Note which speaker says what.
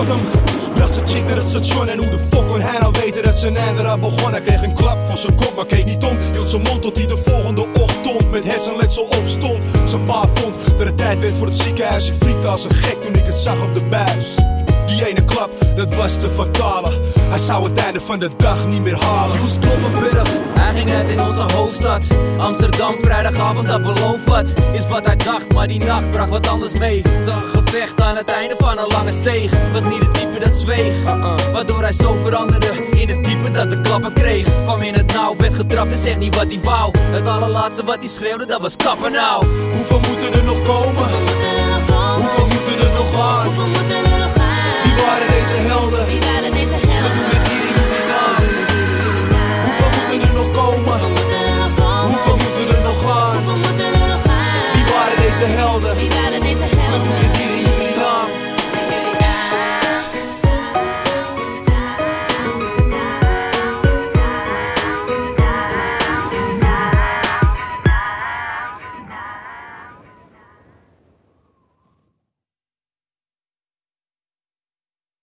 Speaker 1: kortom. Bracht zijn chick naar het station en hoe de fuck kon hij nou weten dat zijn einde had begonnen? Hij kreeg een klap voor zijn kop, maar keek niet om. Hield zijn mond tot hij de volgende ochtend met hersenletsel opstond. Zijn pa vond dat het tijd werd voor het ziekenhuis. Ik friekte als een gek toen ik het zag op de buis. Die ene klap, dat was de fatale. Hij zou het einde van de dag niet meer halen.
Speaker 2: Joes Kloppenburg, hij ging uit in onze hoofdstad. Amsterdam, vrijdagavond, dat belooft wat. Is wat hij dacht, maar die nacht bracht wat anders mee. Zag een gevecht aan het einde van een lange steeg. Was niet het type dat zweeg, waardoor hij zo veranderde. In het type dat de klappen kreeg. Kwam in het nauw, werd getrapt en zegt niet wat hij wou. Het allerlaatste wat hij schreeuwde, dat was kappen nou.
Speaker 1: Hoeveel komen? We helden. Waren deze helden?